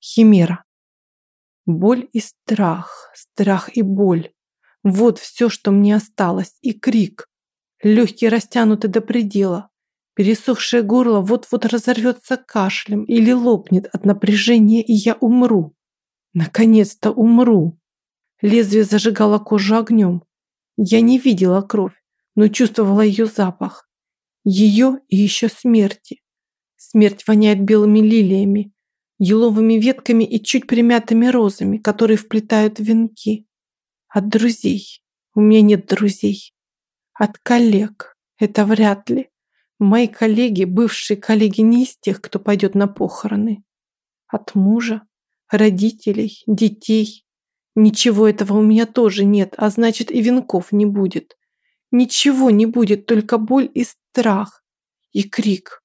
Химера. Боль и страх, страх и боль. Вот все, что мне осталось. И крик. Легкие растянуты до предела. Пересохшее горло вот-вот разорвется кашлем или лопнет от напряжения, и я умру. Наконец-то умру. Лезвие зажигало кожу огнем. Я не видела кровь, но чувствовала ее запах. Ее и еще смерти. Смерть воняет белыми лилиями, еловыми ветками и чуть примятыми розами, которые вплетают в венки. От друзей. У меня нет друзей. От коллег. Это вряд ли. Мои коллеги, бывшие коллеги, не из тех, кто пойдет на похороны. От мужа, родителей, детей. Ничего этого у меня тоже нет, а значит и венков не будет. Ничего не будет, только боль и страх. И крик.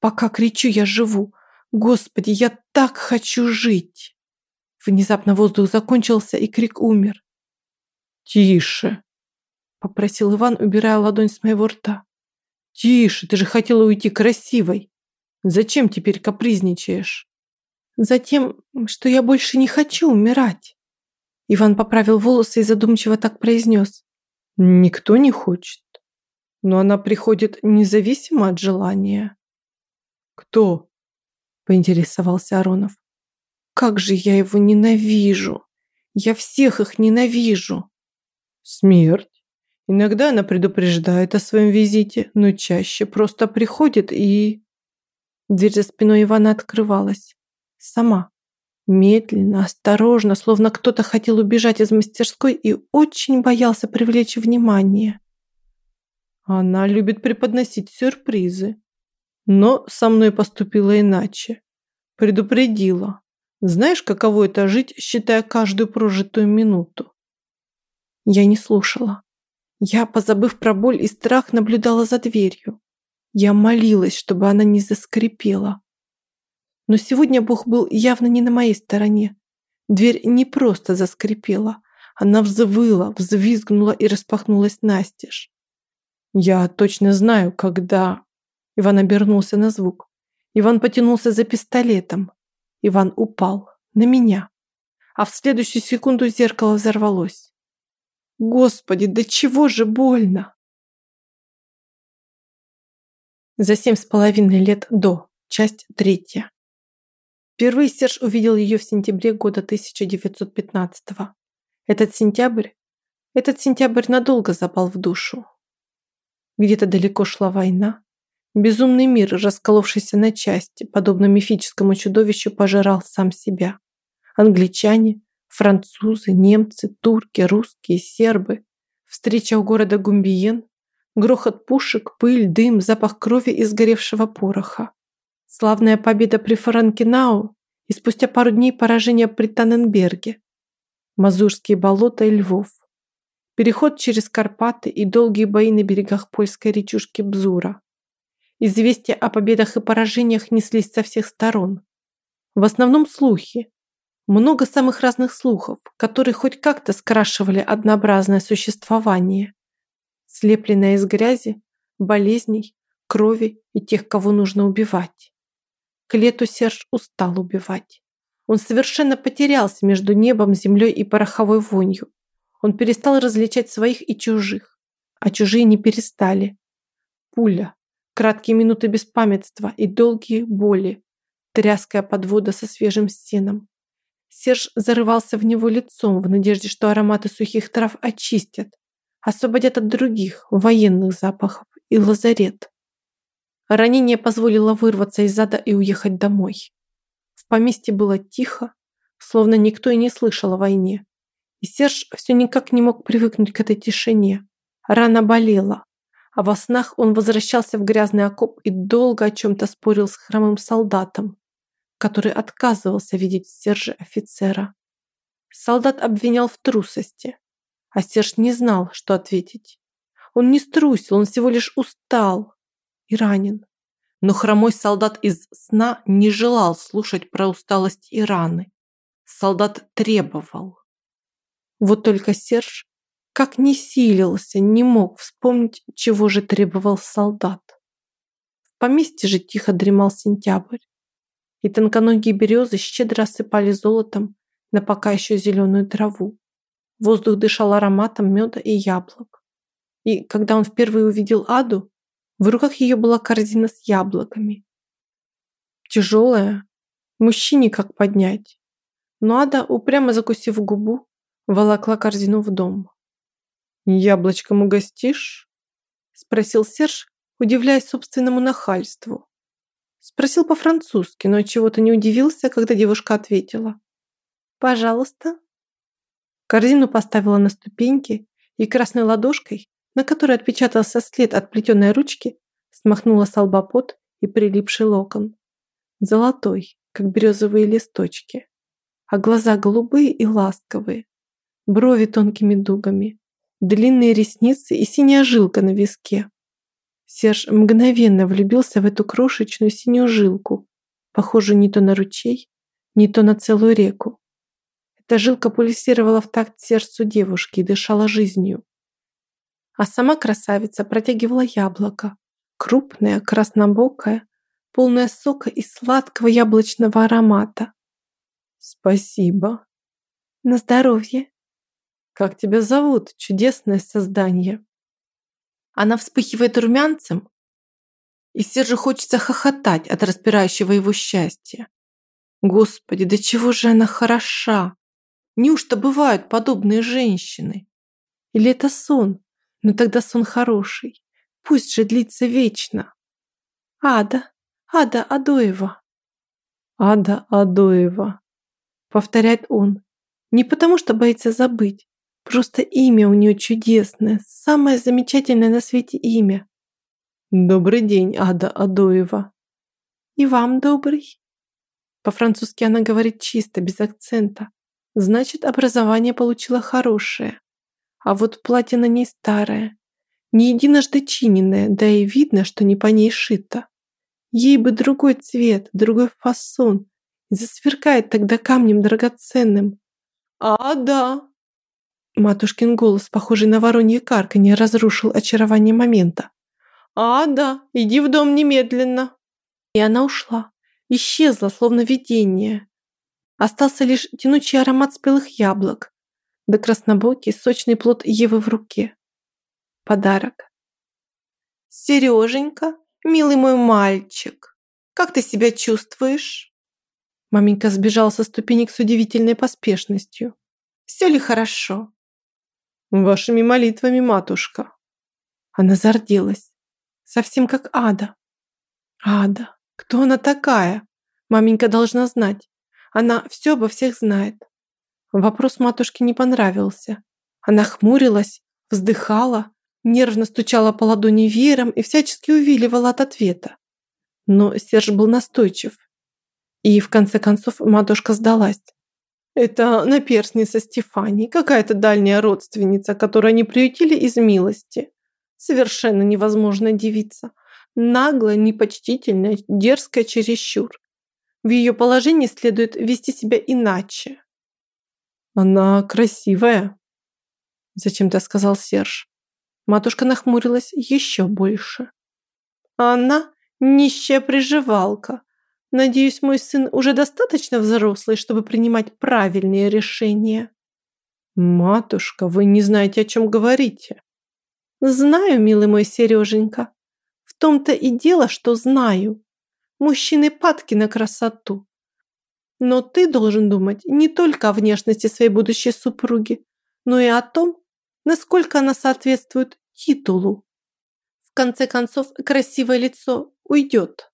Пока кричу, я живу. Господи, я так хочу жить. Внезапно воздух закончился, и крик умер. «Тише!» – попросил Иван, убирая ладонь с моего рта. «Тише, ты же хотела уйти красивой. Зачем теперь капризничаешь?» «Затем, что я больше не хочу умирать». Иван поправил волосы и задумчиво так произнес. «Никто не хочет. Но она приходит независимо от желания». «Кто?» – поинтересовался Аронов. «Как же я его ненавижу! Я всех их ненавижу!» «Смерть. Иногда она предупреждает о своем визите, но чаще просто приходит и...» Дверь за спиной Ивана открывалась. Сама. Медленно, осторожно, словно кто-то хотел убежать из мастерской и очень боялся привлечь внимание. Она любит преподносить сюрпризы. Но со мной поступила иначе. Предупредила. Знаешь, каково это жить, считая каждую прожитую минуту? Я не слушала. Я, позабыв про боль и страх, наблюдала за дверью. Я молилась, чтобы она не заскрипела. Но сегодня Бог был явно не на моей стороне. Дверь не просто заскрипела. Она взвыла, взвизгнула и распахнулась настежь. Я точно знаю, когда... Иван обернулся на звук. Иван потянулся за пистолетом. Иван упал. На меня. А в следующую секунду зеркало взорвалось. Господи, да чего же больно! За семь с половиной лет до. Часть третья. Впервые Серж увидел ее в сентябре года 1915 -го. Этот сентябрь, этот сентябрь надолго запал в душу. Где-то далеко шла война. Безумный мир, расколовшийся на части, подобно мифическому чудовищу, пожирал сам себя. Англичане, Французы, немцы, турки, русские, сербы. Встреча у города Гумбиен. Грохот пушек, пыль, дым, запах крови и сгоревшего пороха. Славная победа при Франкенау и спустя пару дней поражение при Танненберге. Мазурские болота и Львов. Переход через Карпаты и долгие бои на берегах польской речушки Бзура. Известия о победах и поражениях неслись со всех сторон. В основном слухи, много самых разных слухов, которые хоть как-то скрашивали однообразное существование. Слепленное из грязи, болезней, крови и тех, кого нужно убивать. К лету Серж устал убивать. Он совершенно потерялся между небом, землей и пороховой вонью. Он перестал различать своих и чужих, а чужие не перестали. Пуля, краткие минуты беспамятства и долгие боли, тряская подвода со свежим сеном, Серж зарывался в него лицом в надежде, что ароматы сухих трав очистят, освободят от других военных запахов и лазарет. Ранение позволило вырваться из зада и уехать домой. В поместье было тихо, словно никто и не слышал о войне. И Серж все никак не мог привыкнуть к этой тишине. Рана болела, а во снах он возвращался в грязный окоп и долго о чем-то спорил с хромым солдатом, который отказывался видеть в Серже офицера. Солдат обвинял в трусости, а Серж не знал, что ответить. Он не струсил, он всего лишь устал и ранен. Но хромой солдат из сна не желал слушать про усталость и раны. Солдат требовал. Вот только Серж, как не силился, не мог вспомнить, чего же требовал солдат. В поместье же тихо дремал сентябрь. и тонконогие березы щедро осыпали золотом на пока еще зеленую траву. Воздух дышал ароматом меда и яблок. И когда он впервые увидел Аду, в руках ее была корзина с яблоками. Тяжелая, мужчине как поднять. Но Ада, упрямо закусив губу, волокла корзину в дом. «Яблочком угостишь?» Спросил Серж, удивляясь собственному нахальству. Спросил по-французски, но чего-то не удивился, когда девушка ответила. «Пожалуйста». Корзину поставила на ступеньки и красной ладошкой, на которой отпечатался след от плетеной ручки, смахнула с и прилипший локон. Золотой, как березовые листочки. А глаза голубые и ласковые. Брови тонкими дугами. Длинные ресницы и синяя жилка на виске. Серж мгновенно влюбился в эту крошечную синюю жилку, похожую не то на ручей, не то на целую реку. Эта жилка пульсировала в такт сердцу девушки и дышала жизнью. А сама красавица протягивала яблоко, крупное, краснобокое, полное сока и сладкого яблочного аромата. «Спасибо». «На здоровье». «Как тебя зовут, чудесное создание?» Она вспыхивает румянцем, и Сержу хочется хохотать от распирающего его счастья. Господи, до чего же она хороша! Неужто бывают подобные женщины? Или это сон? Но ну тогда сон хороший. Пусть же длится вечно. Ада, Ада Адоева. Ада Адоева, повторяет он. Не потому, что боится забыть. Просто имя у нее чудесное, самое замечательное на свете имя. Добрый день, Ада Адоева. И вам добрый. По-французски она говорит чисто, без акцента. Значит, образование получила хорошее. А вот платье на ней старое. Не единожды чиненное, да и видно, что не по ней шито. Ей бы другой цвет, другой фасон. Засверкает тогда камнем драгоценным. А, да. Матушкин голос, похожий на воронье карканье, разрушил очарование момента. А, да, иди в дом немедленно. И она ушла. Исчезла, словно видение. Остался лишь тянучий аромат спелых яблок, да краснобокий сочный плод Евы в руке. Подарок. «Сереженька, милый мой мальчик, как ты себя чувствуешь?» Маменька сбежала со ступенек с удивительной поспешностью. «Все ли хорошо?» «Вашими молитвами, матушка». Она зарделась, совсем как Ада. Ада, кто она такая? Маменька должна знать. Она все обо всех знает. Вопрос матушке не понравился. Она хмурилась, вздыхала, нервно стучала по ладони веером и всячески увиливала от ответа. Но Серж был настойчив. И в конце концов матушка сдалась. Это наперсница Стефани, какая-то дальняя родственница, которую они приютили из милости. Совершенно невозможная девица. Наглая, непочтительная, дерзкая чересчур. В ее положении следует вести себя иначе. Она красивая, зачем-то сказал Серж. Матушка нахмурилась еще больше. Она нищая приживалка. Надеюсь, мой сын уже достаточно взрослый, чтобы принимать правильные решения. Матушка, вы не знаете, о чем говорите. Знаю, милый мой Сереженька. В том-то и дело, что знаю. Мужчины падки на красоту. Но ты должен думать не только о внешности своей будущей супруги, но и о том, насколько она соответствует титулу. В конце концов, красивое лицо уйдет.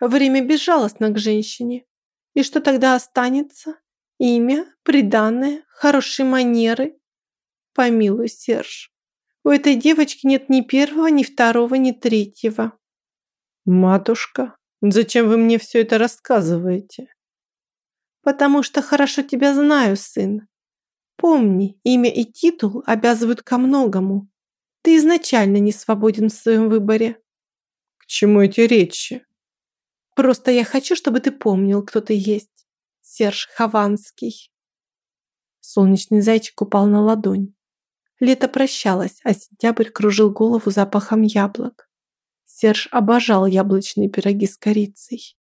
Время безжалостно к женщине. И что тогда останется? Имя, приданное, хорошие манеры? Помилуй, Серж. У этой девочки нет ни первого, ни второго, ни третьего. Матушка, зачем вы мне все это рассказываете? потому что хорошо тебя знаю, сын. Помни, имя и титул обязывают ко многому. Ты изначально не свободен в своем выборе. К чему эти речи? Просто я хочу, чтобы ты помнил, кто ты есть. Серж Хованский. Солнечный зайчик упал на ладонь. Лето прощалось, а сентябрь кружил голову запахом яблок. Серж обожал яблочные пироги с корицей.